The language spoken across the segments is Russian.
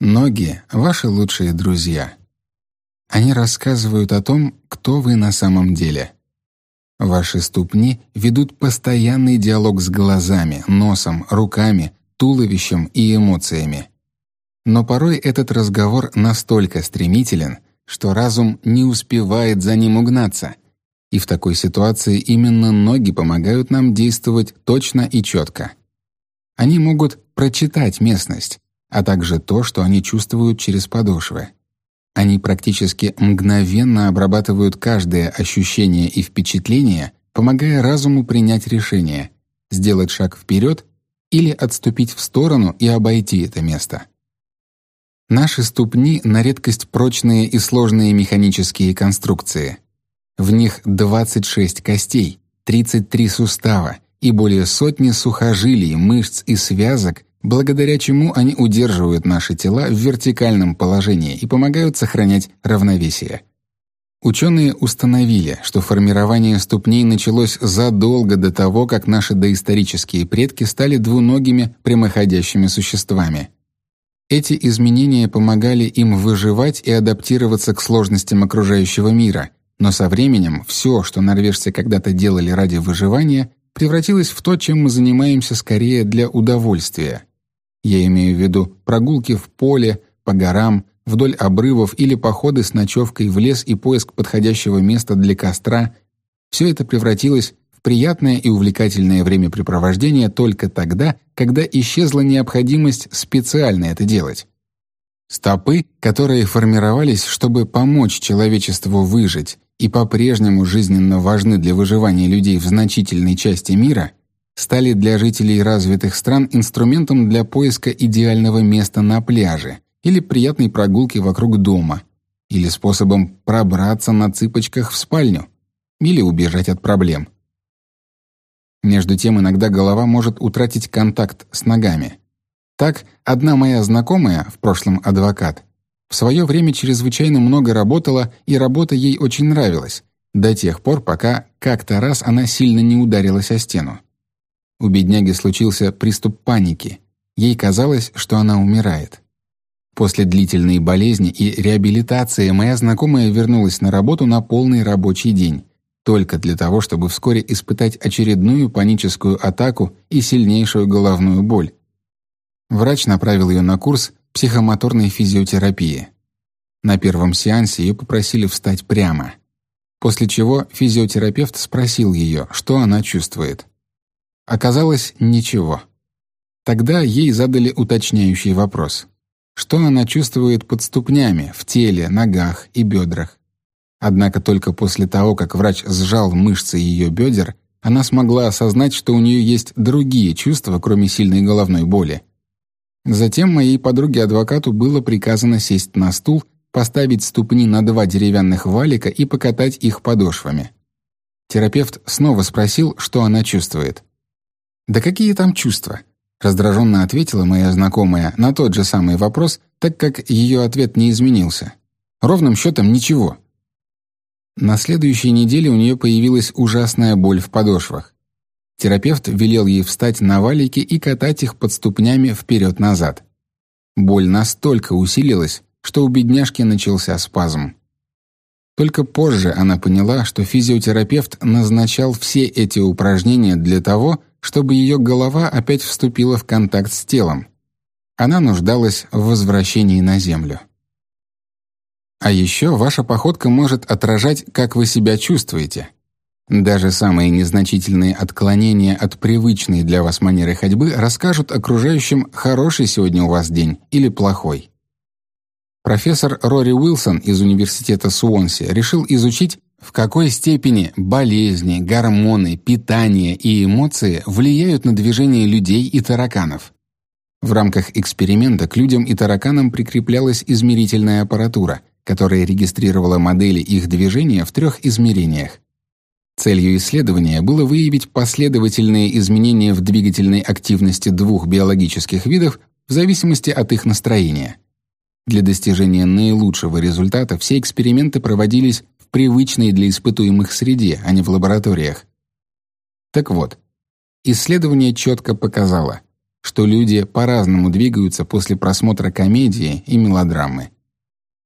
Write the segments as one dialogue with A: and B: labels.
A: Ноги — ваши лучшие друзья. Они рассказывают о том, кто вы на самом деле. Ваши ступни ведут постоянный диалог с глазами, носом, руками, туловищем и эмоциями. Но порой этот разговор настолько стремителен, что разум не успевает за ним угнаться. И в такой ситуации именно ноги помогают нам действовать точно и четко. Они могут прочитать местность, а также то, что они чувствуют через подошвы. Они практически мгновенно обрабатывают каждое ощущение и впечатление, помогая разуму принять решение, сделать шаг вперед или отступить в сторону и обойти это место. Наши ступни на редкость прочные и сложные механические конструкции. В них 26 костей, 33 сустава и более сотни сухожилий, мышц и связок, благодаря чему они удерживают наши тела в вертикальном положении и помогают сохранять равновесие. Ученые установили, что формирование ступней началось задолго до того, как наши доисторические предки стали двуногими прямоходящими существами. Эти изменения помогали им выживать и адаптироваться к сложностям окружающего мира, но со временем все, что норвежцы когда-то делали ради выживания, превратилось в то, чем мы занимаемся скорее для удовольствия. Я имею в виду прогулки в поле, по горам, вдоль обрывов или походы с ночевкой в лес и поиск подходящего места для костра. Все это превратилось приятное и увлекательное времяпрепровождение только тогда, когда исчезла необходимость специально это делать. Стопы, которые формировались, чтобы помочь человечеству выжить и по-прежнему жизненно важны для выживания людей в значительной части мира, стали для жителей развитых стран инструментом для поиска идеального места на пляже или приятной прогулки вокруг дома, или способом пробраться на цыпочках в спальню, или убежать от проблем. Между тем, иногда голова может утратить контакт с ногами. Так, одна моя знакомая, в прошлом адвокат, в свое время чрезвычайно много работала, и работа ей очень нравилась, до тех пор, пока как-то раз она сильно не ударилась о стену. У бедняги случился приступ паники. Ей казалось, что она умирает. После длительной болезни и реабилитации моя знакомая вернулась на работу на полный рабочий день только для того, чтобы вскоре испытать очередную паническую атаку и сильнейшую головную боль. Врач направил ее на курс психомоторной физиотерапии. На первом сеансе ее попросили встать прямо, после чего физиотерапевт спросил ее, что она чувствует. Оказалось, ничего. Тогда ей задали уточняющий вопрос. Что она чувствует под ступнями, в теле, ногах и бедрах? Однако только после того, как врач сжал мышцы ее бедер, она смогла осознать, что у нее есть другие чувства, кроме сильной головной боли. Затем моей подруге-адвокату было приказано сесть на стул, поставить ступни на два деревянных валика и покатать их подошвами. Терапевт снова спросил, что она чувствует. «Да какие там чувства?» Раздраженно ответила моя знакомая на тот же самый вопрос, так как ее ответ не изменился. Ровным счетом ничего. На следующей неделе у нее появилась ужасная боль в подошвах. Терапевт велел ей встать на валики и катать их под ступнями вперед-назад. Боль настолько усилилась, что у бедняжки начался спазм. Только позже она поняла, что физиотерапевт назначал все эти упражнения для того, чтобы ее голова опять вступила в контакт с телом. Она нуждалась в возвращении на землю. А еще ваша походка может отражать, как вы себя чувствуете. Даже самые незначительные отклонения от привычной для вас манеры ходьбы расскажут окружающим, хороший сегодня у вас день или плохой. Профессор Рори Уилсон из университета Суонси решил изучить, в какой степени болезни, гормоны, питание и эмоции влияют на движение людей и тараканов. В рамках эксперимента к людям и тараканам прикреплялась измерительная аппаратура – которая регистрировала модели их движения в трех измерениях. Целью исследования было выявить последовательные изменения в двигательной активности двух биологических видов в зависимости от их настроения. Для достижения наилучшего результата все эксперименты проводились в привычной для испытуемых среде, а не в лабораториях. Так вот, исследование четко показало, что люди по-разному двигаются после просмотра комедии и мелодрамы.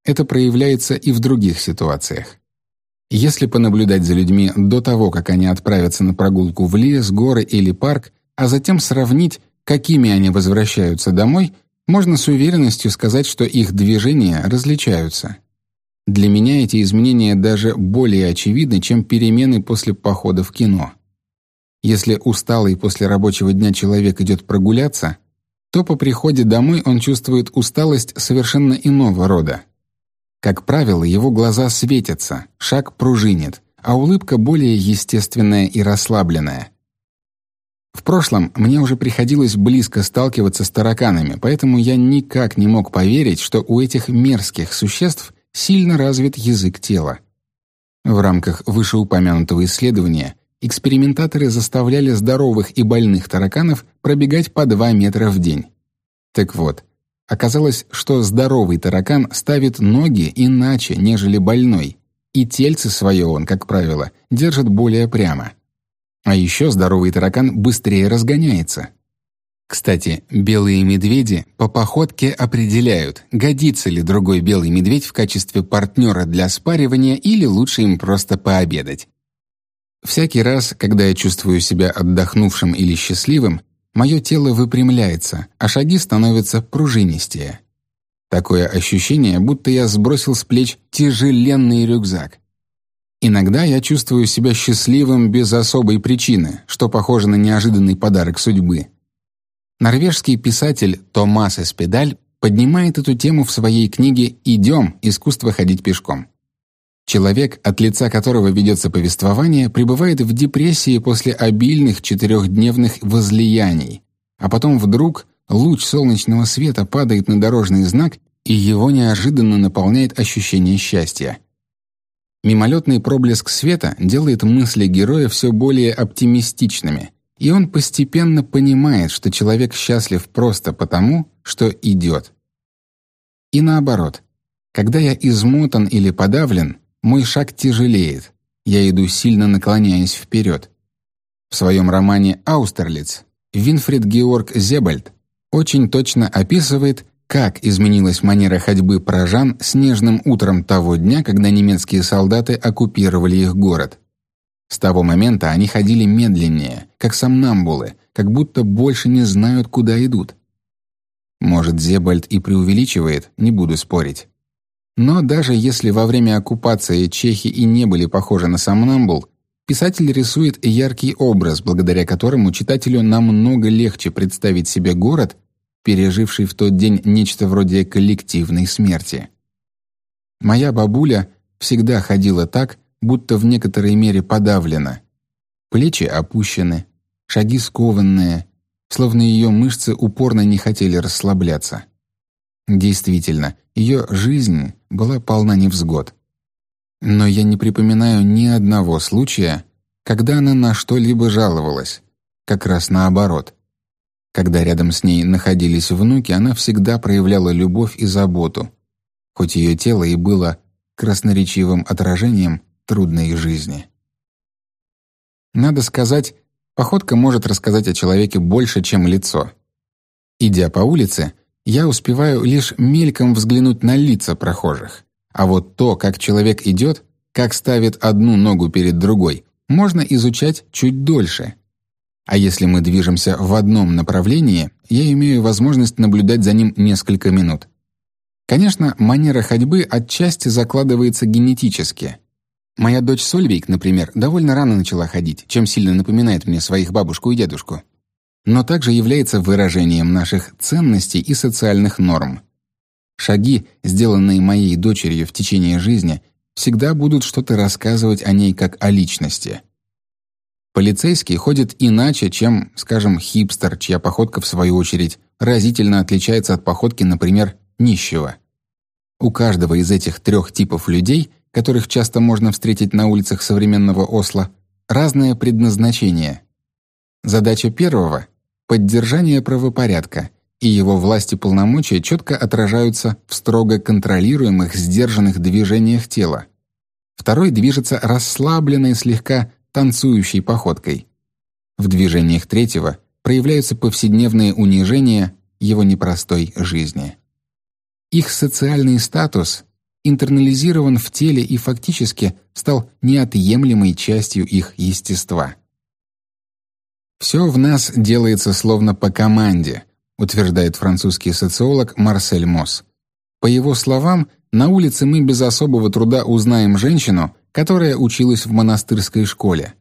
A: Это проявляется и в других ситуациях. Если понаблюдать за людьми до того, как они отправятся на прогулку в лес, горы или парк, а затем сравнить, какими они возвращаются домой, можно с уверенностью сказать, что их движения различаются. Для меня эти изменения даже более очевидны, чем перемены после похода в кино. Если усталый после рабочего дня человек идет прогуляться, то по приходе домой он чувствует усталость совершенно иного рода. Как правило, его глаза светятся, шаг пружинит, а улыбка более естественная и расслабленная. В прошлом мне уже приходилось близко сталкиваться с тараканами, поэтому я никак не мог поверить, что у этих мерзких существ сильно развит язык тела. В рамках вышеупомянутого исследования экспериментаторы заставляли здоровых и больных тараканов пробегать по 2 метра в день. Так вот, Оказалось, что здоровый таракан ставит ноги иначе, нежели больной, и тельце свое он, как правило, держит более прямо. А еще здоровый таракан быстрее разгоняется. Кстати, белые медведи по походке определяют, годится ли другой белый медведь в качестве партнера для спаривания или лучше им просто пообедать. Всякий раз, когда я чувствую себя отдохнувшим или счастливым, Мое тело выпрямляется, а шаги становятся пружинистее. Такое ощущение, будто я сбросил с плеч тяжеленный рюкзак. Иногда я чувствую себя счастливым без особой причины, что похоже на неожиданный подарок судьбы. Норвежский писатель Томас Эспедаль поднимает эту тему в своей книге «Идем. Искусство ходить пешком». Человек, от лица которого ведется повествование, пребывает в депрессии после обильных четырехдневных возлияний, а потом вдруг луч солнечного света падает на дорожный знак, и его неожиданно наполняет ощущение счастья. Мимолетный проблеск света делает мысли героя все более оптимистичными, и он постепенно понимает, что человек счастлив просто потому, что идет. И наоборот, когда я измотан или подавлен, мой шаг тяжелеет. Я иду сильно наклоняясь вперед. В своем романе «Аустерлиц» Винфрид Георг Зебальд очень точно описывает, как изменилась манера ходьбы прожан снежным утром того дня, когда немецкие солдаты оккупировали их город. С того момента они ходили медленнее, как сомнамбулы, как будто больше не знают, куда идут. Может, Зебальд и преувеличивает, не буду спорить. Но даже если во время оккупации чехи и не были похожи на сомнамбул, писатель рисует яркий образ, благодаря которому читателю намного легче представить себе город, переживший в тот день нечто вроде коллективной смерти. Моя бабуля всегда ходила так, будто в некоторой мере подавлена. Плечи опущены, шаги скованные, словно ее мышцы упорно не хотели расслабляться. Действительно, ее жизнь была полна невзгод. Но я не припоминаю ни одного случая, когда она на что-либо жаловалась, как раз наоборот. Когда рядом с ней находились внуки, она всегда проявляла любовь и заботу, хоть ее тело и было красноречивым отражением трудной жизни. Надо сказать, походка может рассказать о человеке больше, чем лицо. Идя по улице, я успеваю лишь мельком взглянуть на лица прохожих. А вот то, как человек идет, как ставит одну ногу перед другой, можно изучать чуть дольше. А если мы движемся в одном направлении, я имею возможность наблюдать за ним несколько минут. Конечно, манера ходьбы отчасти закладывается генетически. Моя дочь Сольвейк, например, довольно рано начала ходить, чем сильно напоминает мне своих бабушку и дедушку но также является выражением наших ценностей и социальных норм. Шаги, сделанные моей дочерью в течение жизни, всегда будут что-то рассказывать о ней как о личности. Полицейский ходит иначе, чем, скажем, хипстер, чья походка, в свою очередь, разительно отличается от походки, например, нищего. У каждого из этих трех типов людей, которых часто можно встретить на улицах современного Осло, разное предназначение. Задача первого Поддержание правопорядка и его власти полномочия четко отражаются в строго контролируемых, сдержанных движениях тела. Второй движется расслабленной, слегка танцующей походкой. В движениях третьего проявляются повседневные унижения его непростой жизни. Их социальный статус интернализирован в теле и фактически стал неотъемлемой частью их естества. Все в нас делается словно по команде, утверждает французский социолог Марсель Мосс. По его словам, на улице мы без особого труда узнаем женщину, которая училась в монастырской школе.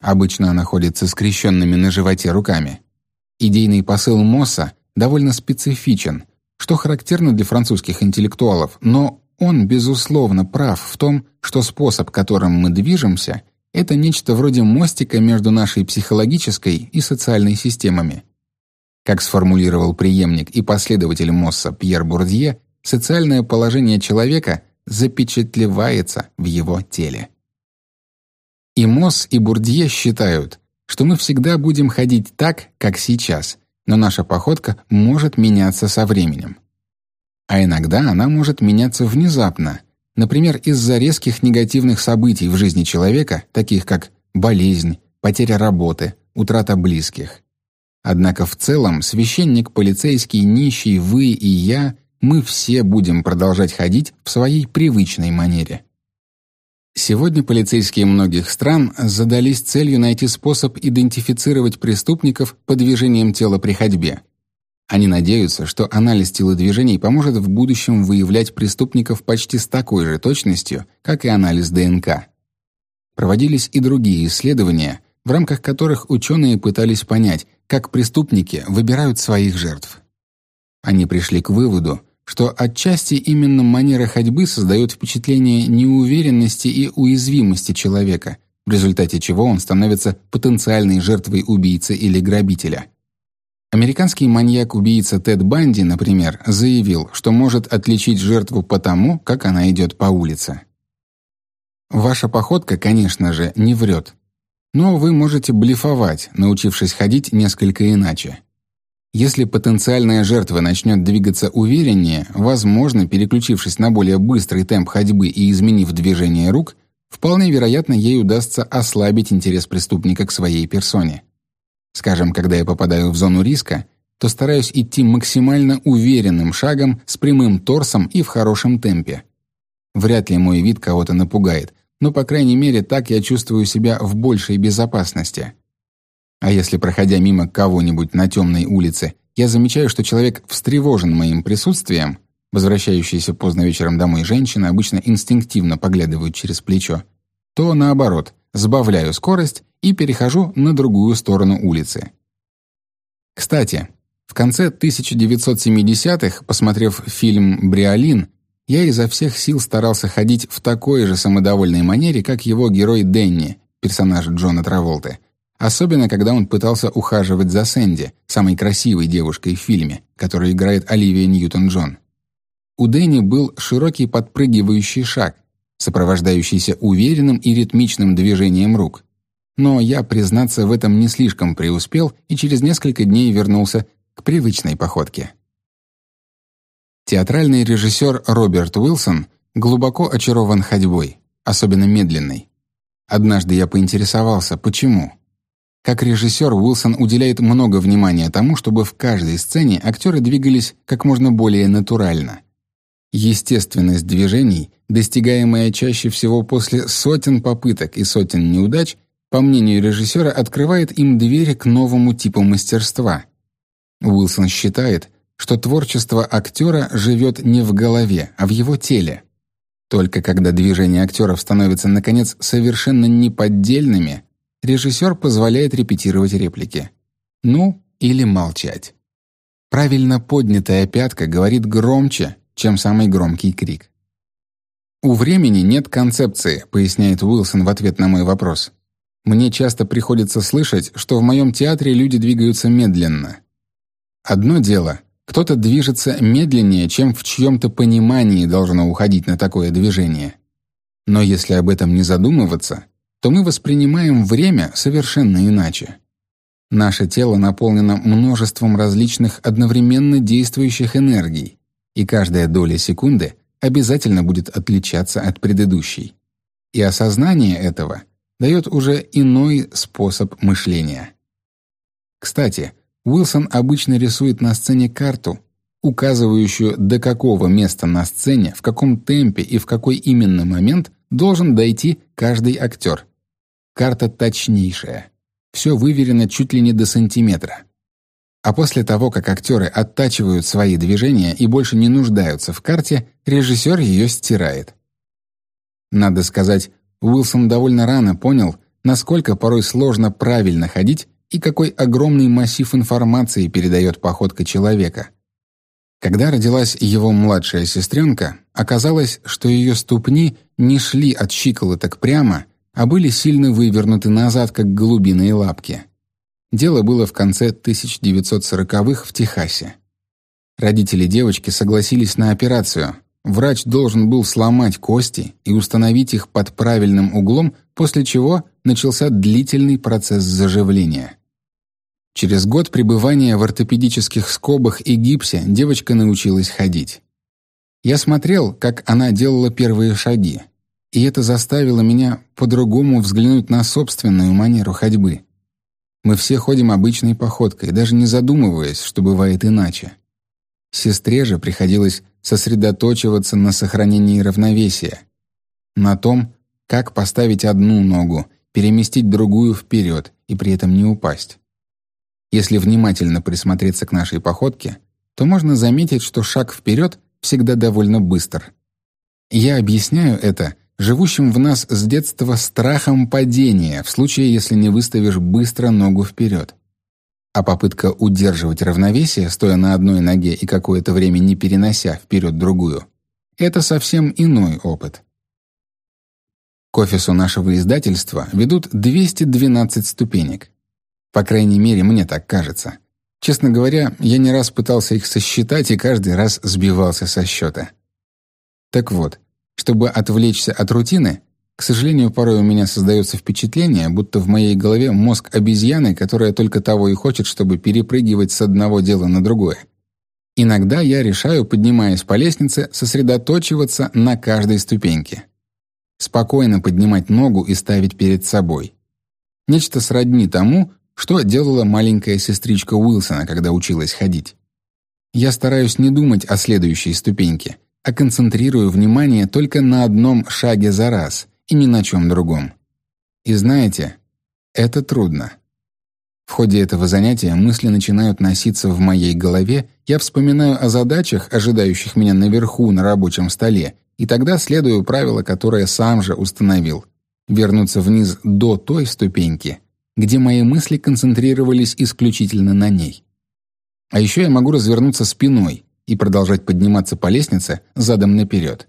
A: Обычно она ходит скрещенными на животе руками. Идейный посыл Мосса довольно специфичен, что характерно для французских интеллектуалов, но он, безусловно, прав в том, что способ, которым мы движемся, это нечто вроде мостика между нашей психологической и социальной системами. Как сформулировал преемник и последователь Мосса Пьер Бурдье, социальное положение человека запечатлевается в его теле. И Мосс, и Бурдье считают, что мы всегда будем ходить так, как сейчас, но наша походка может меняться со временем. А иногда она может меняться внезапно, например, из-за резких негативных событий в жизни человека, таких как болезнь, потеря работы, утрата близких. Однако в целом священник, полицейский, нищий, вы и я, мы все будем продолжать ходить в своей привычной манере. Сегодня полицейские многих стран задались целью найти способ идентифицировать преступников по движениям тела при ходьбе. Они надеются, что анализ телодвижений поможет в будущем выявлять преступников почти с такой же точностью, как и анализ ДНК. Проводились и другие исследования, в рамках которых ученые пытались понять, как преступники выбирают своих жертв. Они пришли к выводу, что отчасти именно манера ходьбы создает впечатление неуверенности и уязвимости человека, в результате чего он становится потенциальной жертвой убийцы или грабителя. Американский маньяк-убийца Тед Банди, например, заявил, что может отличить жертву по тому, как она идет по улице. Ваша походка, конечно же, не врет. Но вы можете блефовать, научившись ходить несколько иначе. Если потенциальная жертва начнет двигаться увереннее, возможно, переключившись на более быстрый темп ходьбы и изменив движение рук, вполне вероятно, ей удастся ослабить интерес преступника к своей персоне. Скажем, когда я попадаю в зону риска, то стараюсь идти максимально уверенным шагом с прямым торсом и в хорошем темпе. Вряд ли мой вид кого-то напугает, но, по крайней мере, так я чувствую себя в большей безопасности. А если, проходя мимо кого-нибудь на темной улице, я замечаю, что человек встревожен моим присутствием, возвращающиеся поздно вечером домой женщины обычно инстинктивно поглядывают через плечо, то, наоборот, сбавляю скорость и перехожу на другую сторону улицы. Кстати, в конце 1970-х, посмотрев фильм «Бриолин», я изо всех сил старался ходить в такой же самодовольной манере, как его герой Денни, персонаж Джона Траволты, Особенно, когда он пытался ухаживать за Сэнди, самой красивой девушкой в фильме, которую играет Оливия Ньютон-Джон. У Дэнни был широкий подпрыгивающий шаг, сопровождающийся уверенным и ритмичным движением рук. Но я, признаться, в этом не слишком преуспел и через несколько дней вернулся к привычной походке. Театральный режиссер Роберт Уилсон глубоко очарован ходьбой, особенно медленной. Однажды я поинтересовался, почему. Как режиссер Уилсон уделяет много внимания тому, чтобы в каждой сцене актеры двигались как можно более натурально. Естественность движений, достигаемая чаще всего после сотен попыток и сотен неудач, по мнению режиссера, открывает им двери к новому типу мастерства. Уилсон считает, что творчество актера живет не в голове, а в его теле. Только когда движения актеров становятся, наконец, совершенно неподдельными, режиссер позволяет репетировать реплики. Ну, или молчать. Правильно поднятая пятка говорит громче, чем самый громкий крик. «У времени нет концепции», — поясняет Уилсон в ответ на мой вопрос. «Мне часто приходится слышать, что в моем театре люди двигаются медленно. Одно дело, кто-то движется медленнее, чем в чьем-то понимании должно уходить на такое движение. Но если об этом не задумываться, то мы воспринимаем время совершенно иначе. Наше тело наполнено множеством различных одновременно действующих энергий, и каждая доля секунды обязательно будет отличаться от предыдущей. И осознание этого дает уже иной способ мышления. Кстати, Уилсон обычно рисует на сцене карту, указывающую, до какого места на сцене, в каком темпе и в какой именно момент должен дойти каждый актер. Карта точнейшая. Все выверено чуть ли не до сантиметра. А после того, как актеры оттачивают свои движения и больше не нуждаются в карте, режиссер ее стирает. Надо сказать, Уилсон довольно рано понял, насколько порой сложно правильно ходить и какой огромный массив информации передает походка человека. Когда родилась его младшая сестренка, оказалось, что ее ступни не шли от щиколоток прямо, а были сильно вывернуты назад, как голубиные лапки. Дело было в конце 1940-х в Техасе. Родители девочки согласились на операцию. Врач должен был сломать кости и установить их под правильным углом, после чего начался длительный процесс заживления. Через год пребывания в ортопедических скобах и гипсе девочка научилась ходить. Я смотрел, как она делала первые шаги, и это заставило меня по-другому взглянуть на собственную манеру ходьбы. Мы все ходим обычной походкой, даже не задумываясь, что бывает иначе. Сестре же приходилось сосредоточиваться на сохранении равновесия, на том, как поставить одну ногу, переместить другую вперед и при этом не упасть. Если внимательно присмотреться к нашей походке, то можно заметить, что шаг вперед всегда довольно быстр. Я объясняю это живущим в нас с детства страхом падения в случае, если не выставишь быстро ногу вперед. А попытка удерживать равновесие, стоя на одной ноге и какое-то время не перенося вперед другую, это совсем иной опыт. К офису нашего издательства ведут 212 ступенек. По крайней мере, мне так кажется. Честно говоря, я не раз пытался их сосчитать и каждый раз сбивался со счета. Так вот, чтобы отвлечься от рутины, к сожалению, порой у меня создается впечатление, будто в моей голове мозг обезьяны, которая только того и хочет, чтобы перепрыгивать с одного дела на другое. Иногда я решаю, поднимаясь по лестнице, сосредоточиваться на каждой ступеньке. Спокойно поднимать ногу и ставить перед собой. Нечто сродни тому, что делала маленькая сестричка Уилсона, когда училась ходить? Я стараюсь не думать о следующей ступеньке, а концентрирую внимание только на одном шаге за раз и ни на чем другом. И знаете, это трудно. В ходе этого занятия мысли начинают носиться в моей голове, я вспоминаю о задачах, ожидающих меня наверху на рабочем столе, и тогда следую правило, которое сам же установил — вернуться вниз до той ступеньки, где мои мысли концентрировались исключительно на ней. А еще я могу развернуться спиной и продолжать подниматься по лестнице задом наперед.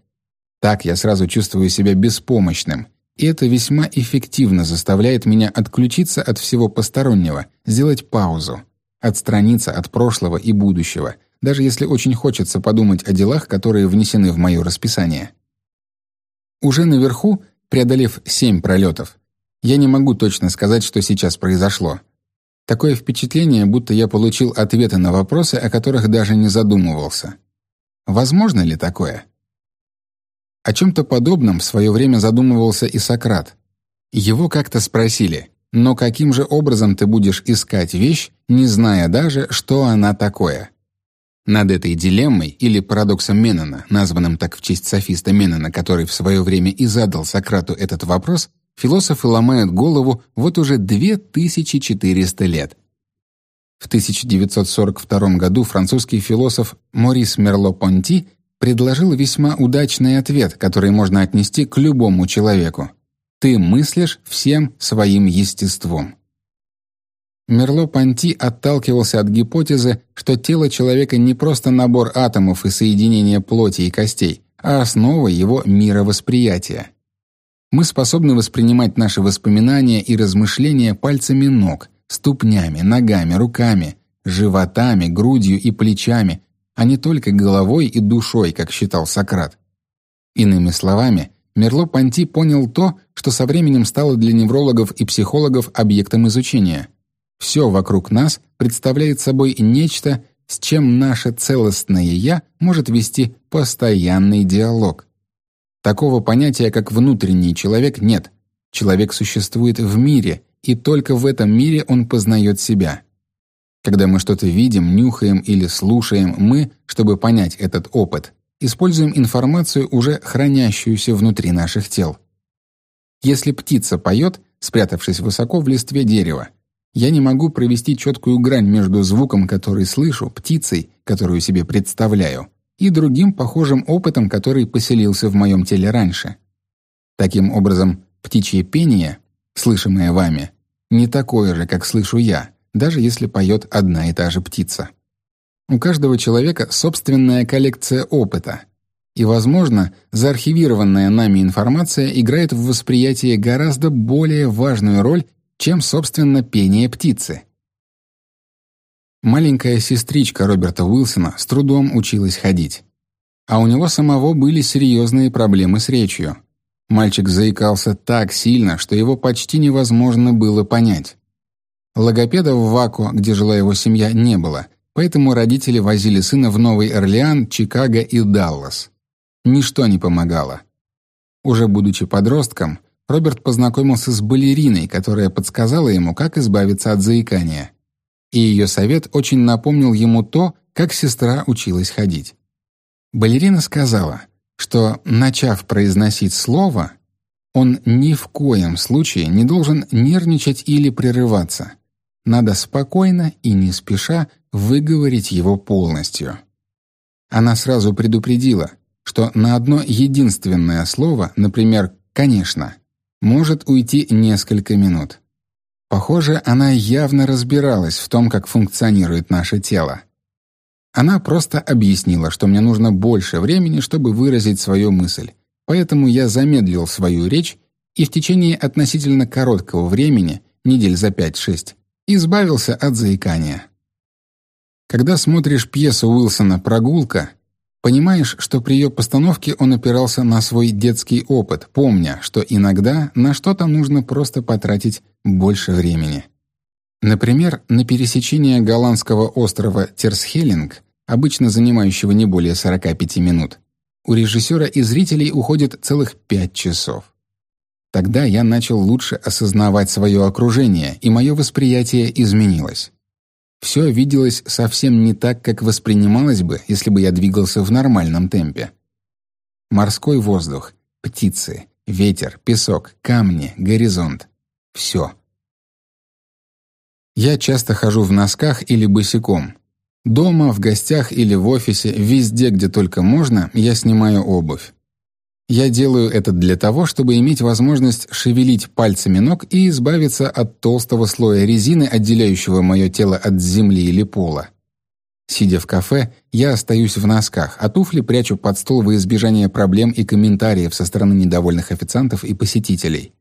A: Так я сразу чувствую себя беспомощным, и это весьма эффективно заставляет меня отключиться от всего постороннего, сделать паузу, отстраниться от прошлого и будущего, даже если очень хочется подумать о делах, которые внесены в мое расписание. Уже наверху, преодолев семь пролетов, я не могу точно сказать, что сейчас произошло. Такое впечатление, будто я получил ответы на вопросы, о которых даже не задумывался. Возможно ли такое? О чем-то подобном в свое время задумывался и Сократ. Его как-то спросили, но каким же образом ты будешь искать вещь, не зная даже, что она такое? Над этой дилеммой или парадоксом Меннона, названным так в честь софиста Меннона, который в свое время и задал Сократу этот вопрос, философы ломают голову вот уже 2400 лет. В 1942 году французский философ Морис Мерло-Понти предложил весьма удачный ответ, который можно отнести к любому человеку. «Ты мыслишь всем своим естеством». Мерло-Понти отталкивался от гипотезы, что тело человека не просто набор атомов и соединения плоти и костей, а основа его мировосприятия. Мы способны воспринимать наши воспоминания и размышления пальцами ног, ступнями, ногами, руками, животами, грудью и плечами, а не только головой и душой, как считал Сократ. Иными словами, Мерло-Понти понял то, что со временем стало для неврологов и психологов объектом изучения. Все вокруг нас представляет собой нечто, с чем наше целостное «я» может вести постоянный диалог. Такого понятия, как внутренний человек, нет. Человек существует в мире, и только в этом мире он познает себя. Когда мы что-то видим, нюхаем или слушаем, мы, чтобы понять этот опыт, используем информацию, уже хранящуюся внутри наших тел. Если птица поет, спрятавшись высоко в листве дерева, я не могу провести четкую грань между звуком, который слышу, птицей, которую себе представляю, и другим похожим опытом, который поселился в моем теле раньше. Таким образом, птичье пение, слышимое вами, не такое же, как слышу я, даже если поет одна и та же птица. У каждого человека собственная коллекция опыта, и, возможно, заархивированная нами информация играет в восприятии гораздо более важную роль, чем, собственно, пение птицы. Маленькая сестричка Роберта Уилсона с трудом училась ходить. А у него самого были серьезные проблемы с речью. Мальчик заикался так сильно, что его почти невозможно было понять. Логопеда в Ваку, где жила его семья, не было, поэтому родители возили сына в Новый Орлеан, Чикаго и Даллас. Ничто не помогало. Уже будучи подростком, Роберт познакомился с балериной, которая подсказала ему, как избавиться от заикания. И ее совет очень напомнил ему то, как сестра училась ходить. Балерина сказала, что, начав произносить слово, он ни в коем случае не должен нервничать или прерываться. Надо спокойно и не спеша выговорить его полностью. Она сразу предупредила, что на одно единственное слово, например, «конечно», может уйти несколько минут. Похоже, она явно разбиралась в том, как функционирует наше тело. Она просто объяснила, что мне нужно больше времени, чтобы выразить свою мысль, поэтому я замедлил свою речь и в течение относительно короткого времени, недель за пять-шесть, избавился от заикания. Когда смотришь пьесу Уилсона «Прогулка», понимаешь, что при ее постановке он опирался на свой детский опыт, помня, что иногда на что-то нужно просто потратить больше времени. Например, на пересечение голландского острова Терсхелинг, обычно занимающего не более 45 минут, у режиссера и зрителей уходит целых 5 часов. Тогда я начал лучше осознавать свое окружение, и мое восприятие изменилось. Все виделось совсем не так, как воспринималось бы, если бы я двигался в нормальном темпе. Морской воздух, птицы, ветер, песок, камни, горизонт — все. Я часто хожу в носках или босиком. Дома, в гостях или в офисе, везде, где только можно, я снимаю обувь. Я делаю это для того, чтобы иметь возможность шевелить пальцами ног и избавиться от толстого слоя резины, отделяющего мое тело от земли или пола. Сидя в кафе, я остаюсь в носках, а туфли прячу под стол во избежание проблем и комментариев со стороны недовольных официантов и посетителей.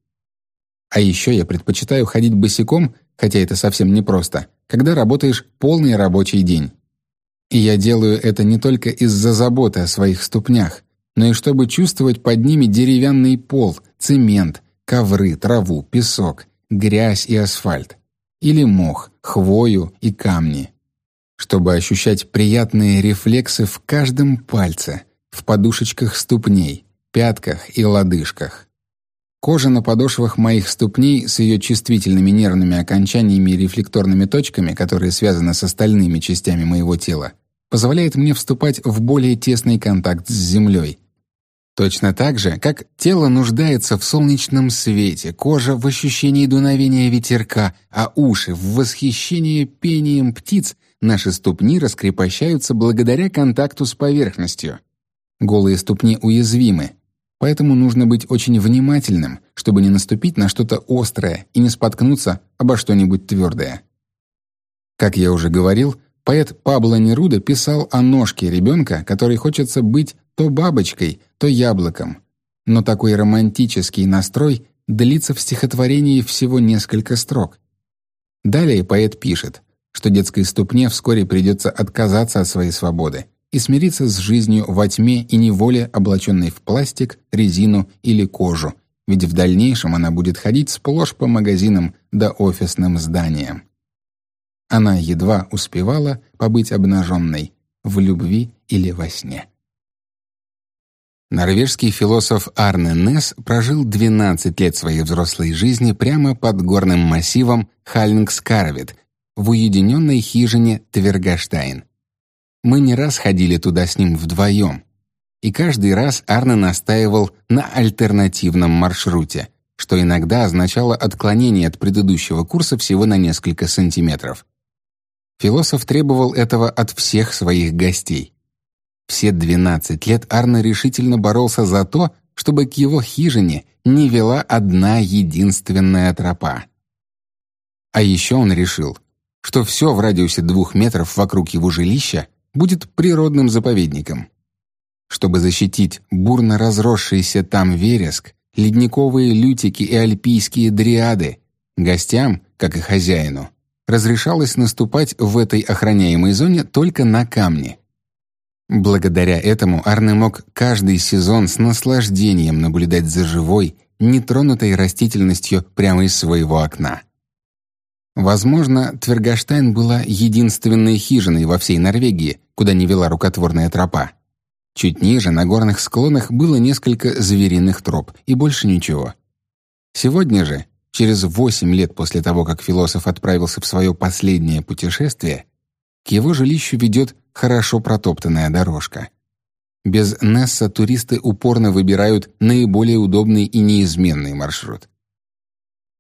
A: А еще я предпочитаю ходить босиком, хотя это совсем непросто, когда работаешь полный рабочий день. И я делаю это не только из-за заботы о своих ступнях, но и чтобы чувствовать под ними деревянный пол, цемент, ковры, траву, песок, грязь и асфальт. Или мох, хвою и камни. Чтобы ощущать приятные рефлексы в каждом пальце, в подушечках ступней, пятках и лодыжках. Кожа на подошвах моих ступней с ее чувствительными нервными окончаниями и рефлекторными точками, которые связаны с остальными частями моего тела, позволяет мне вступать в более тесный контакт с землей, Точно так же, как тело нуждается в солнечном свете, кожа в ощущении дуновения ветерка, а уши в восхищении пением птиц, наши ступни раскрепощаются благодаря контакту с поверхностью. Голые ступни уязвимы, поэтому нужно быть очень внимательным, чтобы не наступить на что-то острое и не споткнуться обо что-нибудь твердое. Как я уже говорил, поэт Пабло Неруда писал о ножке ребенка, который хочется быть то бабочкой, то яблоком. Но такой романтический настрой длится в стихотворении всего несколько строк. Далее поэт пишет, что детской ступне вскоре придется отказаться от своей свободы и смириться с жизнью во тьме и неволе, облаченной в пластик, резину или кожу, ведь в дальнейшем она будет ходить сплошь по магазинам да офисным зданиям. Она едва успевала побыть обнаженной в любви или во сне. Норвежский философ Арне Несс прожил 12 лет своей взрослой жизни прямо под горным массивом Хальнгскаровит, в уединенной хижине Твергаштайн. Мы не раз ходили туда с ним вдвоем, и каждый раз Арне настаивал на альтернативном маршруте, что иногда означало отклонение от предыдущего курса всего на несколько сантиметров. Философ требовал этого от всех своих гостей. Все 12 лет Арне решительно боролся за то, чтобы к его хижине не вела одна единственная тропа. А еще он решил, что все в радиусе двух метров вокруг его жилища будет природным заповедником. Чтобы защитить бурно разросшийся там вереск, ледниковые лютики и альпийские дриады, гостям, как и хозяину, разрешалось наступать в этой охраняемой зоне только на камни. Благодаря этому Арне мог каждый сезон с наслаждением наблюдать за живой, нетронутой растительностью прямо из своего окна. Возможно, Твергаштайн была единственной хижиной во всей Норвегии, куда не вела рукотворная тропа. Чуть ниже, на горных склонах, было несколько звериных троп, и больше ничего. Сегодня же, через восемь лет после того, как философ отправился в свое последнее путешествие, к его жилищу ведет хорошо протоптанная дорожка. Без Несса туристы упорно выбирают наиболее удобный и неизменный маршрут.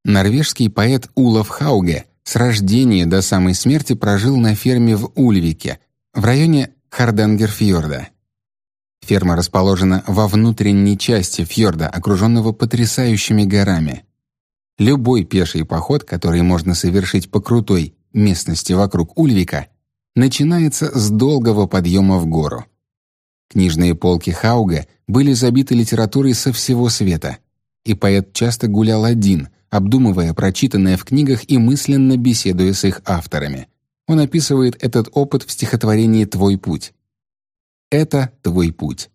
A: Норвежский поэт Улов Хауге с рождения до самой смерти прожил на ферме в Ульвике, в районе Хардангерфьорда. Ферма расположена во внутренней части фьорда, окруженного потрясающими горами. Любой пеший поход, который можно совершить по крутой местности вокруг Ульвика, начинается с долгого подъема в гору. Книжные полки Хауга были забиты литературой со всего света, и поэт часто гулял один, обдумывая прочитанное в книгах и мысленно беседуя с их авторами. Он описывает этот опыт в стихотворении «Твой путь». Это твой путь.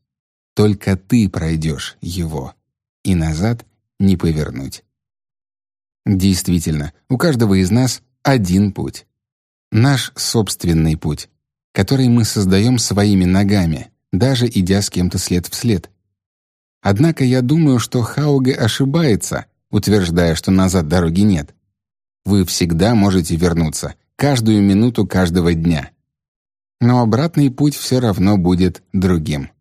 A: Только ты пройдешь его, и назад не повернуть. Действительно, у каждого из нас один путь. Наш собственный путь, который мы создаем своими ногами, даже идя с кем-то след в след. Однако я думаю, что Хауге ошибается, утверждая, что назад дороги нет. Вы всегда можете вернуться, каждую минуту каждого дня. Но обратный путь все равно будет другим.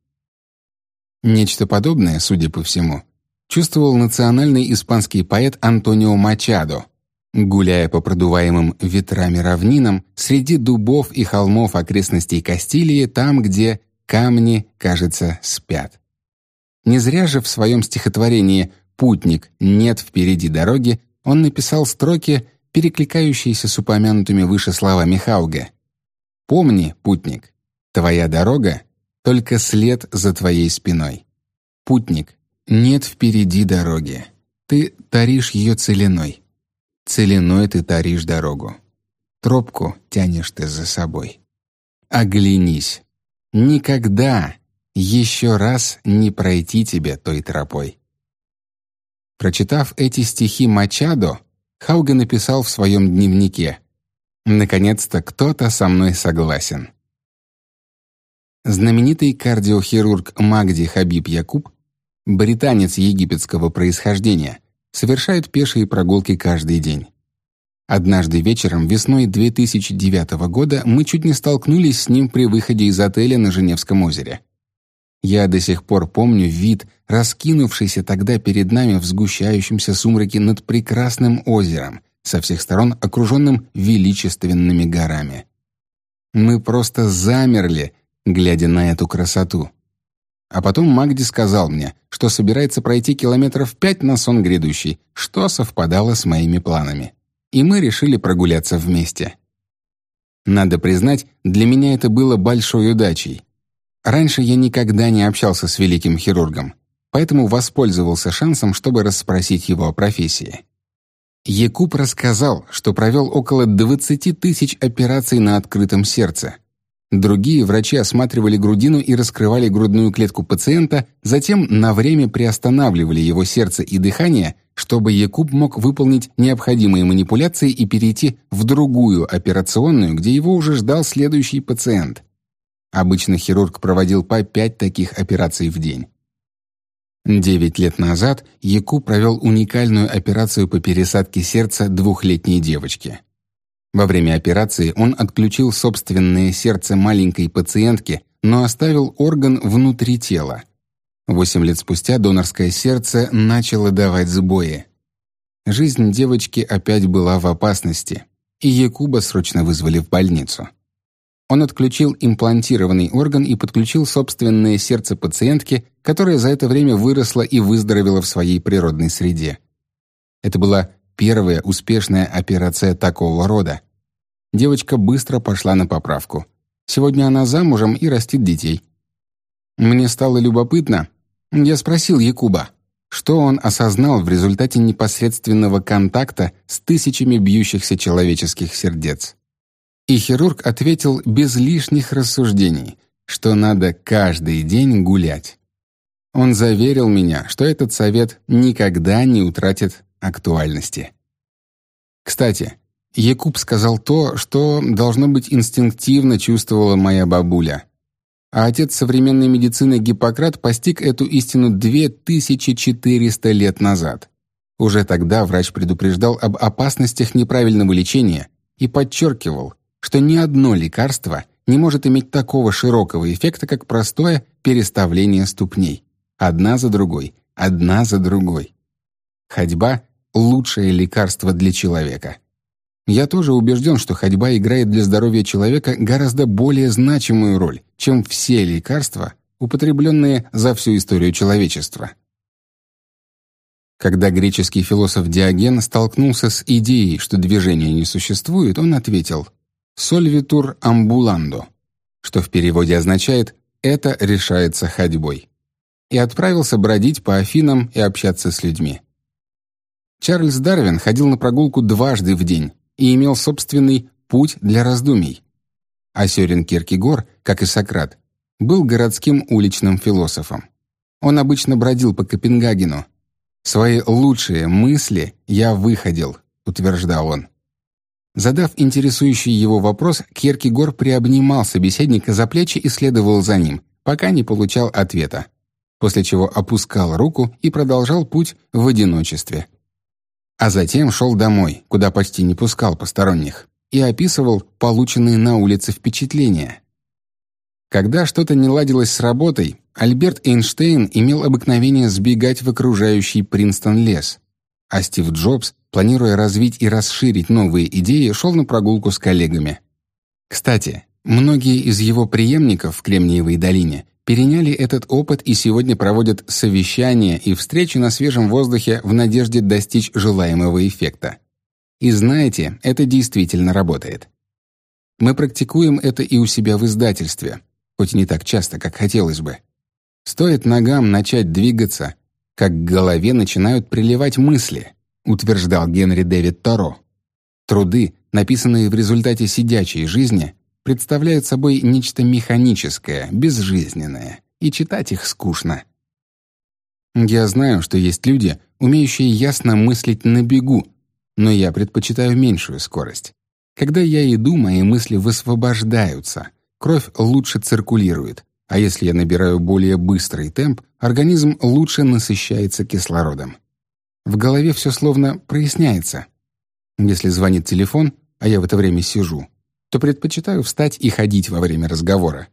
A: Нечто подобное, судя по всему, чувствовал национальный испанский поэт Антонио Мачадо, гуляя по продуваемым ветрами равнинам среди дубов и холмов окрестностей Кастилии, там, где камни, кажется, спят. Не зря же в своем стихотворении «Путник, нет впереди дороги» он написал строки, перекликающиеся с упомянутыми выше словами Хауга. «Помни, путник, твоя дорога — только след за твоей спиной. Путник, нет впереди дороги, ты таришь ее целиной. Целиной ты таришь дорогу. Тропку тянешь ты за собой. Оглянись. Никогда еще раз не пройти тебе той тропой. Прочитав эти стихи Мачадо, Хауга написал в своем дневнике «Наконец-то кто-то со мной согласен». Знаменитый кардиохирург Магди Хабиб Якуб, британец египетского происхождения, совершает пешие прогулки каждый день. Однажды вечером весной 2009 года мы чуть не столкнулись с ним при выходе из отеля на Женевском озере. Я до сих пор помню вид, раскинувшийся тогда перед нами в сгущающемся сумраке над прекрасным озером, со всех сторон окруженным величественными горами. Мы просто замерли, глядя на эту красоту. А потом Магди сказал мне, что собирается пройти километров пять на сон грядущий, что совпадало с моими планами. И мы решили прогуляться вместе. Надо признать, для меня это было большой удачей. Раньше я никогда не общался с великим хирургом, поэтому воспользовался шансом, чтобы расспросить его о профессии. Якуб рассказал, что провел около 20 тысяч операций на открытом сердце. Другие врачи осматривали грудину и раскрывали грудную клетку пациента, затем на время приостанавливали его сердце и дыхание, чтобы Якуб мог выполнить необходимые манипуляции и перейти в другую операционную, где его уже ждал следующий пациент. Обычно хирург проводил по пять таких операций в день. Девять лет назад Яку провел уникальную операцию по пересадке сердца двухлетней девочки. Во время операции он отключил собственное сердце маленькой пациентки, но оставил орган внутри тела. Восемь лет спустя донорское сердце начало давать сбои. Жизнь девочки опять была в опасности, и Якуба срочно вызвали в больницу. Он отключил имплантированный орган и подключил собственное сердце пациентки, которая за это время выросла и выздоровела в своей природной среде. Это была первая успешная операция такого рода. Девочка быстро пошла на поправку. Сегодня она замужем и растит детей. Мне стало любопытно. Я спросил Якуба, что он осознал в результате непосредственного контакта с тысячами бьющихся человеческих сердец. И хирург ответил без лишних рассуждений, что надо каждый день гулять. Он заверил меня, что этот совет никогда не утратит актуальности. Кстати, Якуб сказал то, что, должно быть, инстинктивно чувствовала моя бабуля. А отец современной медицины Гиппократ постиг эту истину 2400 лет назад. Уже тогда врач предупреждал об опасностях неправильного лечения и подчеркивал, что ни одно лекарство не может иметь такого широкого эффекта, как простое переставление ступней. Одна за другой, одна за другой. Ходьба — лучшее лекарство для человека. Я тоже убежден, что ходьба играет для здоровья человека гораздо более значимую роль, чем все лекарства, употребленные за всю историю человечества. Когда греческий философ Диоген столкнулся с идеей, что движения не существует, он ответил «Сольвитур амбуландо», что в переводе означает «это решается ходьбой», и отправился бродить по Афинам и общаться с людьми. Чарльз Дарвин ходил на прогулку дважды в день и имел собственный путь для раздумий. А Сёрен Киркегор, как и Сократ, был городским уличным философом. Он обычно бродил по Копенгагену. «Свои лучшие мысли я выходил», — утверждал он. Задав интересующий его вопрос, Кierкегор приобнимал собеседника за плечи и следовал за ним, пока не получал ответа, после чего опускал руку и продолжал путь в одиночестве. А затем шел домой, куда почти не пускал посторонних, и описывал полученные на улице впечатления. Когда что-то не ладилось с работой, Альберт Эйнштейн имел обыкновение сбегать в окружающий Принстон лес, а Стив Джобс планируя развить и расширить новые идеи, шел на прогулку с коллегами. Кстати, многие из его преемников в Кремниевой долине переняли этот опыт и сегодня проводят совещания и встречи на свежем воздухе в надежде достичь желаемого эффекта. И знаете, это действительно работает. Мы практикуем это и у себя в издательстве, хоть и не так часто, как хотелось бы. Стоит ногам начать двигаться, как к голове начинают приливать мысли утверждал Генри Дэвид Торо. Труды, написанные в результате сидячей жизни, представляют собой нечто механическое, безжизненное, и читать их скучно. Я знаю, что есть люди, умеющие ясно мыслить на бегу, но я предпочитаю меньшую скорость. Когда я иду, мои мысли высвобождаются, кровь лучше циркулирует, а если я набираю более быстрый темп, организм лучше насыщается кислородом. В голове все словно проясняется. Если звонит телефон, а я в это время сижу, то предпочитаю встать и ходить во время разговора.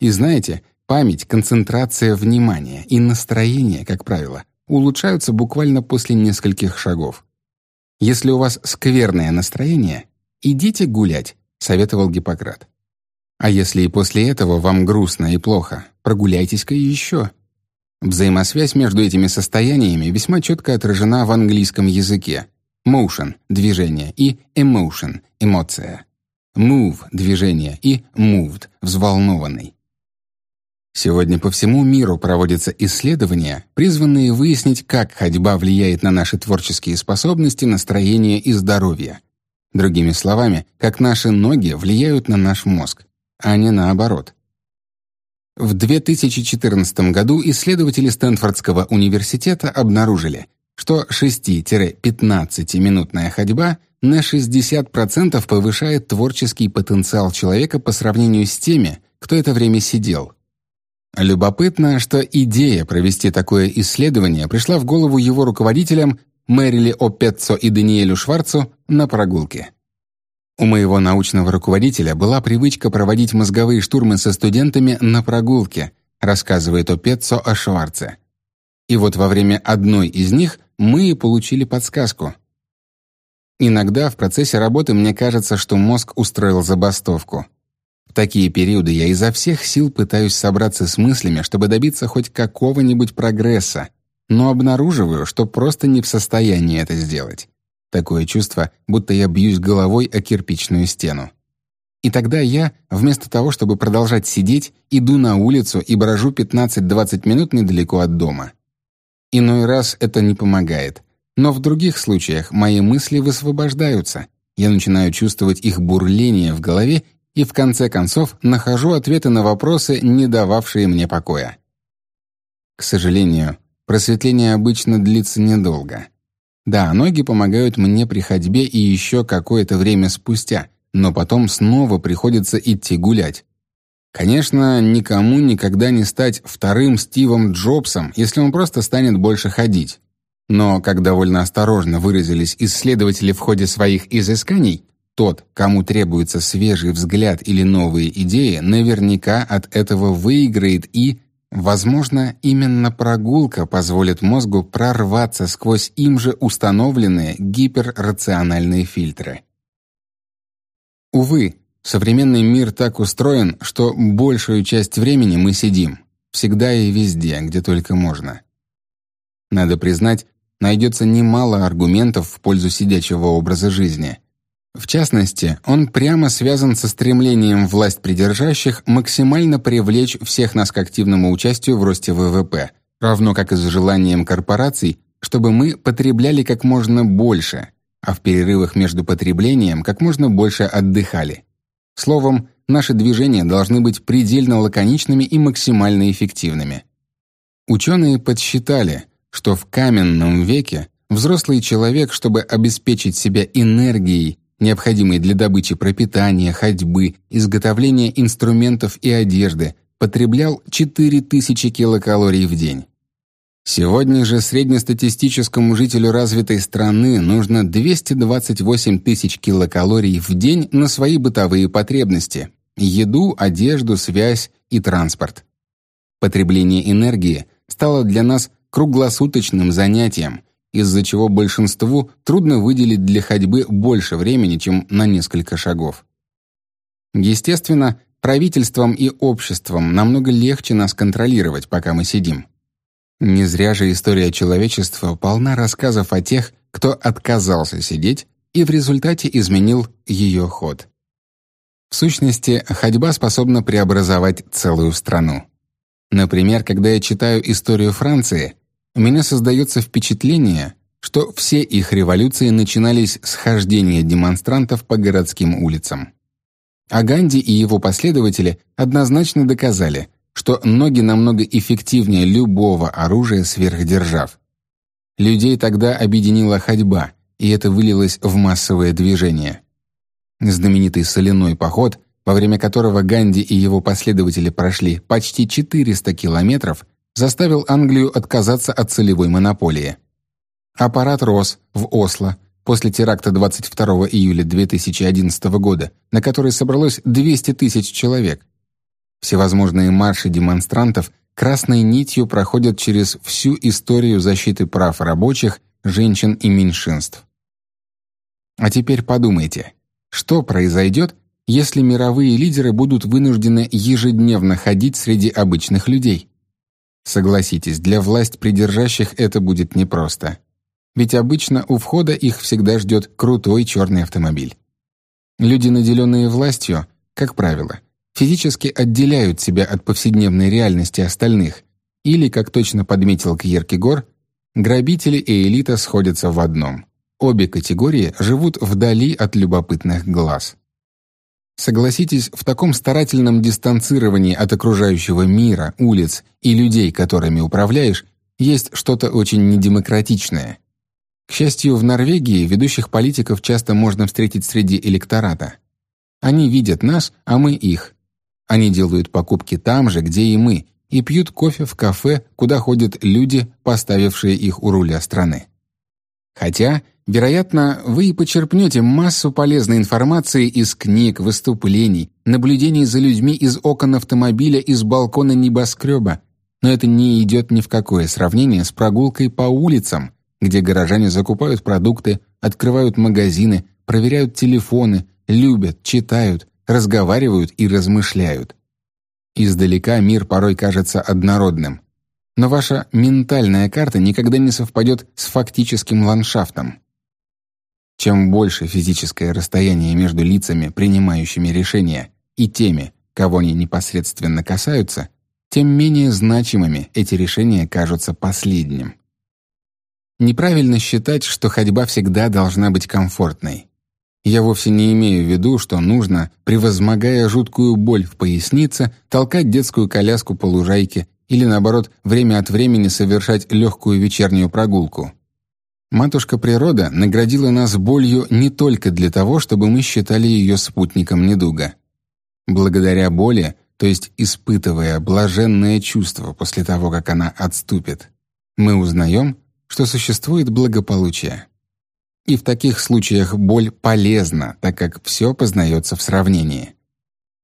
A: И знаете, память, концентрация внимания и настроение, как правило, улучшаются буквально после нескольких шагов. Если у вас скверное настроение, идите гулять, советовал Гиппократ. А если и после этого вам грустно и плохо, прогуляйтесь-ка еще. Взаимосвязь между этими состояниями весьма четко отражена в английском языке. Motion — движение и emotion — эмоция. Move — движение и moved — взволнованный. Сегодня по всему миру проводятся исследования, призванные выяснить, как ходьба влияет на наши творческие способности, настроение и здоровье. Другими словами, как наши ноги влияют на наш мозг, а не наоборот. В 2014 году исследователи Стэнфордского университета обнаружили, что 6-15-минутная ходьба на 60% повышает творческий потенциал человека по сравнению с теми, кто это время сидел. Любопытно, что идея провести такое исследование пришла в голову его руководителям Мэрили Опеццо и Даниэлю Шварцу на прогулке. У моего научного руководителя была привычка проводить мозговые штурмы со студентами на прогулке, рассказывает Опеццо о Шварце. И вот во время одной из них мы и получили подсказку. Иногда в процессе работы мне кажется, что мозг устроил забастовку. В такие периоды я изо всех сил пытаюсь собраться с мыслями, чтобы добиться хоть какого-нибудь прогресса, но обнаруживаю, что просто не в состоянии это сделать. Такое чувство, будто я бьюсь головой о кирпичную стену. И тогда я, вместо того, чтобы продолжать сидеть, иду на улицу и брожу 15-20 минут недалеко от дома. Иной раз это не помогает. Но в других случаях мои мысли высвобождаются. Я начинаю чувствовать их бурление в голове и в конце концов нахожу ответы на вопросы, не дававшие мне покоя. К сожалению, просветление обычно длится недолго. Да, ноги помогают мне при ходьбе и еще какое-то время спустя, но потом снова приходится идти гулять. Конечно, никому никогда не стать вторым Стивом Джобсом, если он просто станет больше ходить. Но, как довольно осторожно выразились исследователи в ходе своих изысканий, тот, кому требуется свежий взгляд или новые идеи, наверняка от этого выиграет и Возможно, именно прогулка позволит мозгу прорваться сквозь им же установленные гиперрациональные фильтры. Увы, современный мир так устроен, что большую часть времени мы сидим, всегда и везде, где только можно. Надо признать, найдется немало аргументов в пользу сидячего образа жизни – в частности, он прямо связан со стремлением власть придержащих максимально привлечь всех нас к активному участию в росте ВВП, равно как и с желанием корпораций, чтобы мы потребляли как можно больше, а в перерывах между потреблением как можно больше отдыхали. Словом, наши движения должны быть предельно лаконичными и максимально эффективными. Ученые подсчитали, что в каменном веке взрослый человек, чтобы обеспечить себя энергией необходимые для добычи пропитания, ходьбы, изготовления инструментов и одежды, потреблял 4000 килокалорий в день. Сегодня же среднестатистическому жителю развитой страны нужно 228 тысяч килокалорий в день на свои бытовые потребности – еду, одежду, связь и транспорт. Потребление энергии стало для нас круглосуточным занятием, из-за чего большинству трудно выделить для ходьбы больше времени, чем на несколько шагов. Естественно, правительствам и обществам намного легче нас контролировать, пока мы сидим. Не зря же история человечества полна рассказов о тех, кто отказался сидеть и в результате изменил ее ход. В сущности, ходьба способна преобразовать целую страну. Например, когда я читаю историю Франции, у меня создается впечатление, что все их революции начинались с хождения демонстрантов по городским улицам. А Ганди и его последователи однозначно доказали, что ноги намного эффективнее любого оружия сверхдержав. Людей тогда объединила ходьба, и это вылилось в массовое движение. Знаменитый соляной поход, во время которого Ганди и его последователи прошли почти 400 километров, заставил Англию отказаться от целевой монополии. Аппарат рос в Осло после теракта 22 июля 2011 года, на который собралось 200 тысяч человек. Всевозможные марши демонстрантов красной нитью проходят через всю историю защиты прав рабочих, женщин и меньшинств. А теперь подумайте, что произойдет, если мировые лидеры будут вынуждены ежедневно ходить среди обычных людей? Согласитесь, для власть придержащих это будет непросто. Ведь обычно у входа их всегда ждет крутой черный автомобиль. Люди, наделенные властью, как правило, физически отделяют себя от повседневной реальности остальных, или, как точно подметил Кьеркегор, грабители и элита сходятся в одном. Обе категории живут вдали от любопытных глаз. Согласитесь, в таком старательном дистанцировании от окружающего мира, улиц и людей, которыми управляешь, есть что-то очень недемократичное. К счастью, в Норвегии ведущих политиков часто можно встретить среди электората. Они видят нас, а мы их. Они делают покупки там же, где и мы, и пьют кофе в кафе, куда ходят люди, поставившие их у руля страны. Хотя Вероятно, вы и почерпнете массу полезной информации из книг, выступлений, наблюдений за людьми из окон автомобиля и с балкона небоскреба, но это не идет ни в какое сравнение с прогулкой по улицам, где горожане закупают продукты, открывают магазины, проверяют телефоны, любят, читают, разговаривают и размышляют. Издалека мир порой кажется однородным, но ваша ментальная карта никогда не совпадет с фактическим ландшафтом. Чем больше физическое расстояние между лицами, принимающими решения, и теми, кого они непосредственно касаются, тем менее значимыми эти решения кажутся последним. Неправильно считать, что ходьба всегда должна быть комфортной. Я вовсе не имею в виду, что нужно, превозмогая жуткую боль в пояснице, толкать детскую коляску по лужайке или, наоборот, время от времени совершать легкую вечернюю прогулку. Матушка природа наградила нас болью не только для того, чтобы мы считали ее спутником недуга. Благодаря боли, то есть испытывая блаженное чувство после того, как она отступит, мы узнаем, что существует благополучие. И в таких случаях боль полезна, так как все познается в сравнении.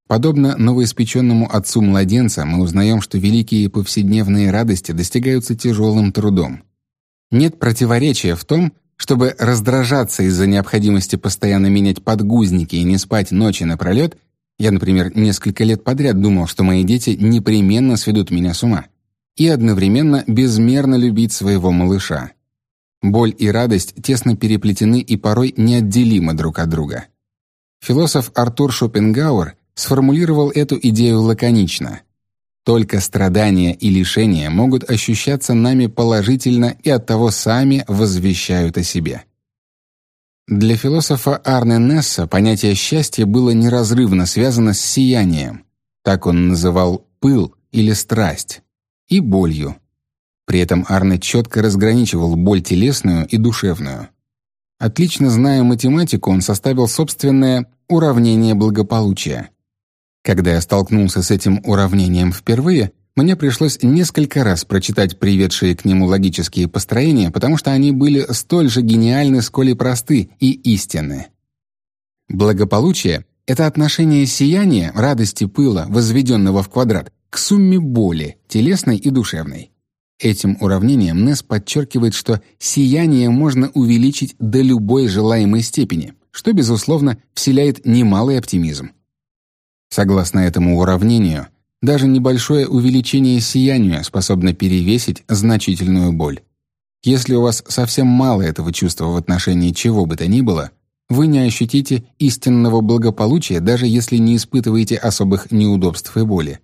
A: Подобно новоиспеченному отцу младенца, мы узнаем, что великие повседневные радости достигаются тяжелым трудом. Нет противоречия в том, чтобы раздражаться из-за необходимости постоянно менять подгузники и не спать ночи напролет, я, например, несколько лет подряд думал, что мои дети непременно сведут меня с ума, и одновременно безмерно любить своего малыша. Боль и радость тесно переплетены и порой неотделимы друг от друга. Философ Артур Шопенгауэр сформулировал эту идею лаконично — только страдания и лишения могут ощущаться нами положительно и оттого сами возвещают о себе. Для философа Арне Несса понятие счастья было неразрывно связано с сиянием. Так он называл пыл или страсть, и болью. При этом Арне четко разграничивал боль телесную и душевную. Отлично зная математику, он составил собственное уравнение благополучия. Когда я столкнулся с этим уравнением впервые, мне пришлось несколько раз прочитать приведшие к нему логические построения, потому что они были столь же гениальны, сколь и просты и истинны. Благополучие — это отношение сияния, радости пыла, возведенного в квадрат, к сумме боли, телесной и душевной. Этим уравнением Несс подчеркивает, что сияние можно увеличить до любой желаемой степени, что, безусловно, вселяет немалый оптимизм. Согласно этому уравнению, даже небольшое увеличение сияния способно перевесить значительную боль. Если у вас совсем мало этого чувства в отношении чего бы то ни было, вы не ощутите истинного благополучия, даже если не испытываете особых неудобств и боли.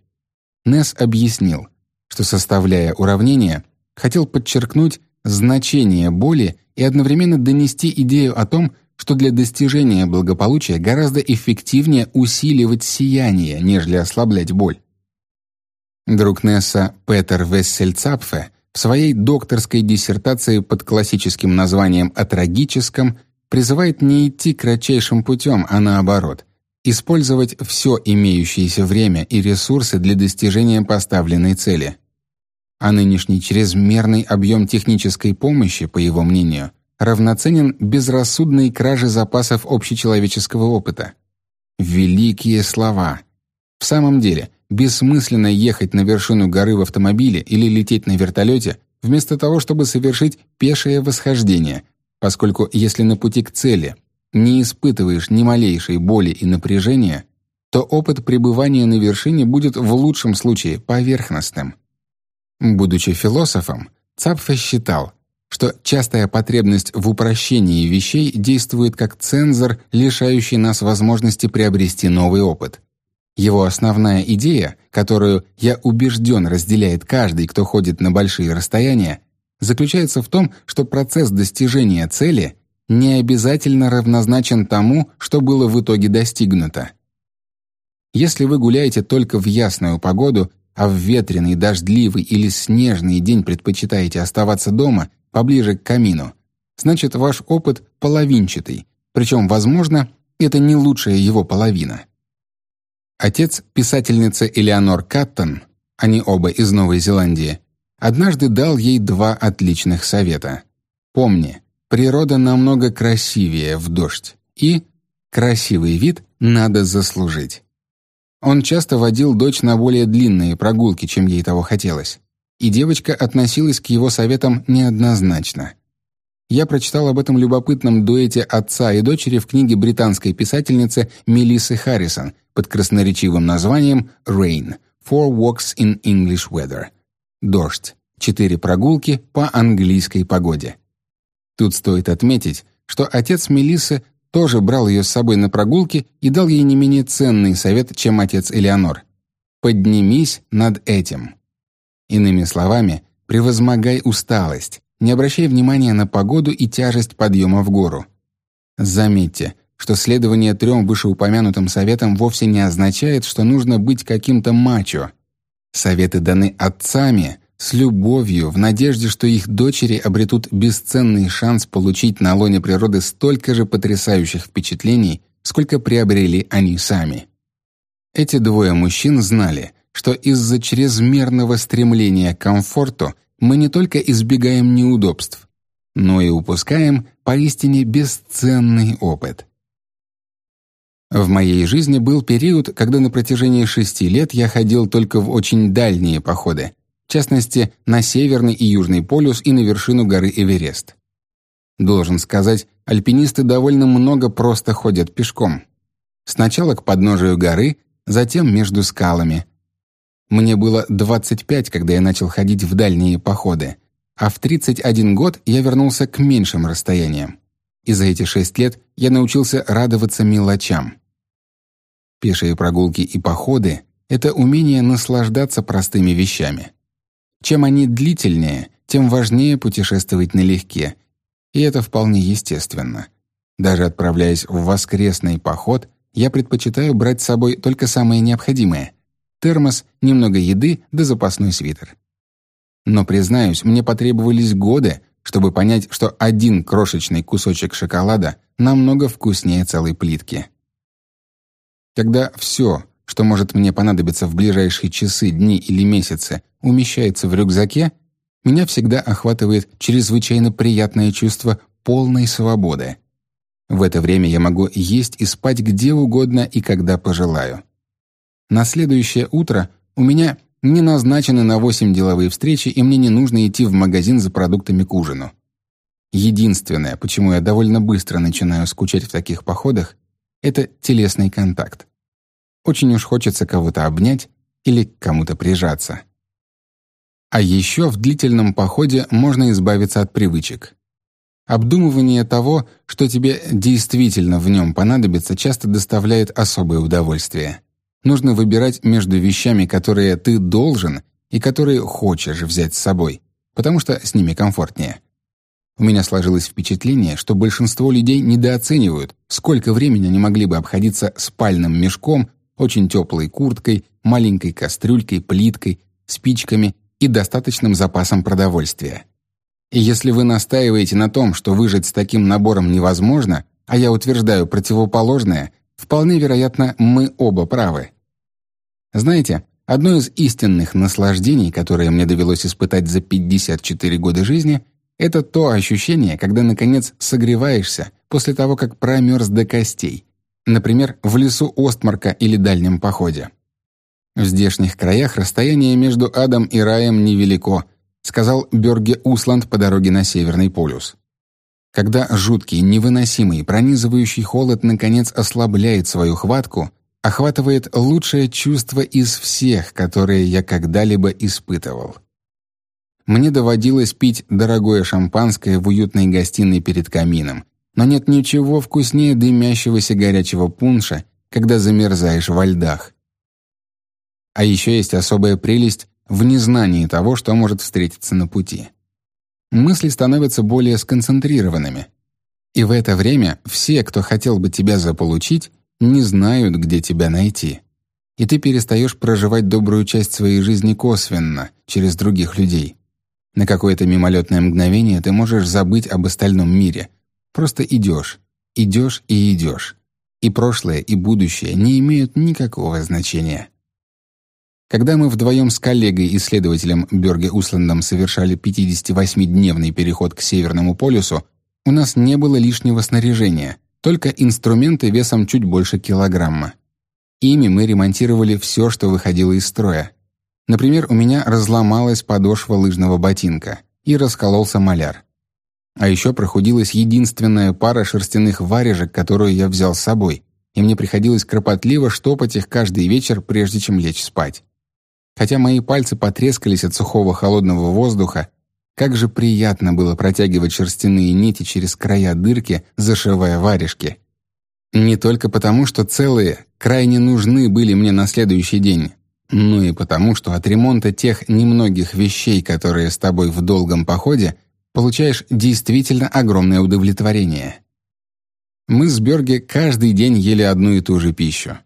A: Несс объяснил, что, составляя уравнение, хотел подчеркнуть значение боли и одновременно донести идею о том, что для достижения благополучия гораздо эффективнее усиливать сияние, нежели ослаблять боль. Друг Несса Петер Вессельцапфе в своей докторской диссертации под классическим названием «О трагическом» призывает не идти кратчайшим путем, а наоборот, использовать все имеющееся время и ресурсы для достижения поставленной цели. А нынешний чрезмерный объем технической помощи, по его мнению, равноценен безрассудной краже запасов общечеловеческого опыта. Великие слова. В самом деле, бессмысленно ехать на вершину горы в автомобиле или лететь на вертолете, вместо того, чтобы совершить пешее восхождение, поскольку если на пути к цели не испытываешь ни малейшей боли и напряжения, то опыт пребывания на вершине будет в лучшем случае поверхностным. Будучи философом, Цапфе считал, что частая потребность в упрощении вещей действует как цензор, лишающий нас возможности приобрести новый опыт. Его основная идея, которую, я убежден, разделяет каждый, кто ходит на большие расстояния, заключается в том, что процесс достижения цели не обязательно равнозначен тому, что было в итоге достигнуто. Если вы гуляете только в ясную погоду, а в ветреный, дождливый или снежный день предпочитаете оставаться дома поближе к камину, значит, ваш опыт половинчатый, причем, возможно, это не лучшая его половина. Отец писательницы Элеонор Каттон, они оба из Новой Зеландии, однажды дал ей два отличных совета. Помни, природа намного красивее в дождь, и красивый вид надо заслужить. Он часто водил дочь на более длинные прогулки, чем ей того хотелось, и девочка относилась к его советам неоднозначно. Я прочитал об этом любопытном дуэте отца и дочери в книге британской писательницы Мелиссы Харрисон под красноречивым названием «Rain – Four Walks in English Weather» – «Дождь. Четыре прогулки по английской погоде». Тут стоит отметить, что отец Мелиссы тоже брал ее с собой на прогулки и дал ей не менее ценный совет, чем отец Элеонор. «Поднимись над этим». Иными словами, превозмогай усталость, не обращай внимания на погоду и тяжесть подъема в гору. Заметьте, что следование трем вышеупомянутым советам вовсе не означает, что нужно быть каким-то мачо. Советы даны отцами, с любовью, в надежде, что их дочери обретут бесценный шанс получить на лоне природы столько же потрясающих впечатлений, сколько приобрели они сами. Эти двое мужчин знали, что из-за чрезмерного стремления к комфорту мы не только избегаем неудобств, но и упускаем поистине бесценный опыт. В моей жизни был период, когда на протяжении шести лет я ходил только в очень дальние походы, в частности, на Северный и Южный полюс и на вершину горы Эверест. Должен сказать, альпинисты довольно много просто ходят пешком. Сначала к подножию горы, затем между скалами. Мне было 25, когда я начал ходить в дальние походы, а в 31 год я вернулся к меньшим расстояниям. И за эти шесть лет я научился радоваться мелочам. Пешие прогулки и походы — это умение наслаждаться простыми вещами. Чем они длительнее, тем важнее путешествовать налегке. И это вполне естественно. Даже отправляясь в воскресный поход, я предпочитаю брать с собой только самое необходимое — термос, немного еды да запасной свитер. Но, признаюсь, мне потребовались годы, чтобы понять, что один крошечный кусочек шоколада намного вкуснее целой плитки. Когда все, что может мне понадобиться в ближайшие часы, дни или месяцы, умещается в рюкзаке, меня всегда охватывает чрезвычайно приятное чувство полной свободы. В это время я могу есть и спать где угодно и когда пожелаю. На следующее утро у меня не назначены на 8 деловые встречи, и мне не нужно идти в магазин за продуктами к ужину. Единственное, почему я довольно быстро начинаю скучать в таких походах, это телесный контакт. Очень уж хочется кого-то обнять или к кому-то прижаться. А еще в длительном походе можно избавиться от привычек. Обдумывание того, что тебе действительно в нем понадобится, часто доставляет особое удовольствие. Нужно выбирать между вещами, которые ты должен и которые хочешь взять с собой, потому что с ними комфортнее. У меня сложилось впечатление, что большинство людей недооценивают, сколько времени они могли бы обходиться спальным мешком очень теплой курткой, маленькой кастрюлькой, плиткой, спичками и достаточным запасом продовольствия. И если вы настаиваете на том, что выжить с таким набором невозможно, а я утверждаю противоположное, вполне вероятно, мы оба правы. Знаете, одно из истинных наслаждений, которое мне довелось испытать за 54 года жизни, это то ощущение, когда, наконец, согреваешься после того, как промерз до костей, например, в лесу Остмарка или дальнем походе. В здешних краях расстояние между адом и раем невелико, сказал Бёрге Усланд по дороге на Северный полюс. Когда жуткий, невыносимый, пронизывающий холод наконец ослабляет свою хватку, охватывает лучшее чувство из всех, которые я когда-либо испытывал. Мне доводилось пить дорогое шампанское в уютной гостиной перед камином, но нет ничего вкуснее дымящегося горячего пунша, когда замерзаешь во льдах. А еще есть особая прелесть в незнании того, что может встретиться на пути. Мысли становятся более сконцентрированными. И в это время все, кто хотел бы тебя заполучить, не знают, где тебя найти. И ты перестаешь проживать добрую часть своей жизни косвенно, через других людей. На какое-то мимолетное мгновение ты можешь забыть об остальном мире — Просто идешь, идешь и идешь. И прошлое, и будущее не имеют никакого значения. Когда мы вдвоем с коллегой-исследователем Бёрге Усландом совершали 58-дневный переход к Северному полюсу, У нас не было лишнего снаряжения, только инструменты весом чуть больше килограмма. Ими мы ремонтировали все, что выходило из строя. Например, у меня разломалась подошва лыжного ботинка и раскололся маляр. А еще прохудилась единственная пара шерстяных варежек, которую я взял с собой, и мне приходилось кропотливо штопать их каждый вечер, прежде чем лечь спать. Хотя мои пальцы потрескались от сухого холодного воздуха, как же приятно было протягивать шерстяные нити через края дырки, зашивая варежки. Не только потому, что целые крайне нужны были мне на следующий день, но и потому, что от ремонта тех немногих вещей, которые с тобой в долгом походе, получаешь действительно огромное удовлетворение. Мы с Бёрги каждый день ели одну и ту же пищу.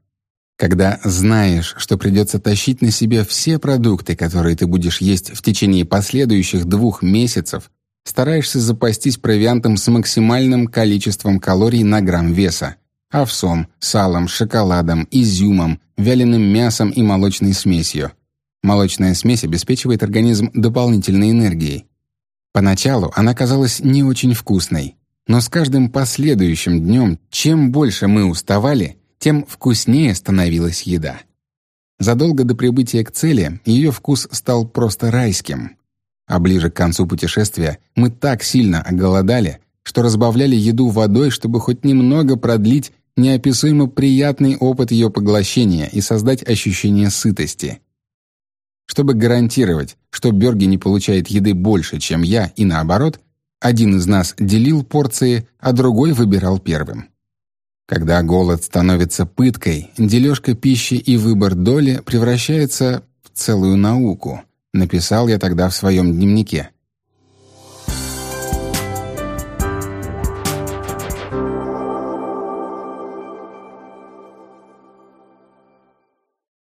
A: Когда знаешь, что придется тащить на себе все продукты, которые ты будешь есть в течение последующих двух месяцев, стараешься запастись провиантом с максимальным количеством калорий на грамм веса – овсом, салом, шоколадом, изюмом, вяленым мясом и молочной смесью. Молочная смесь обеспечивает организм дополнительной энергией. Поначалу она казалась не очень вкусной, но с каждым последующим днем, чем больше мы уставали, тем вкуснее становилась еда. Задолго до прибытия к цели ее вкус стал просто райским. А ближе к концу путешествия мы так сильно оголодали, что разбавляли еду водой, чтобы хоть немного продлить неописуемо приятный опыт ее поглощения и создать ощущение сытости. Чтобы гарантировать, что Бёрги не получает еды больше, чем я, и наоборот, один из нас делил порции, а другой выбирал первым. Когда голод становится пыткой, дележка пищи и выбор доли превращается в целую науку, написал я тогда в своем дневнике.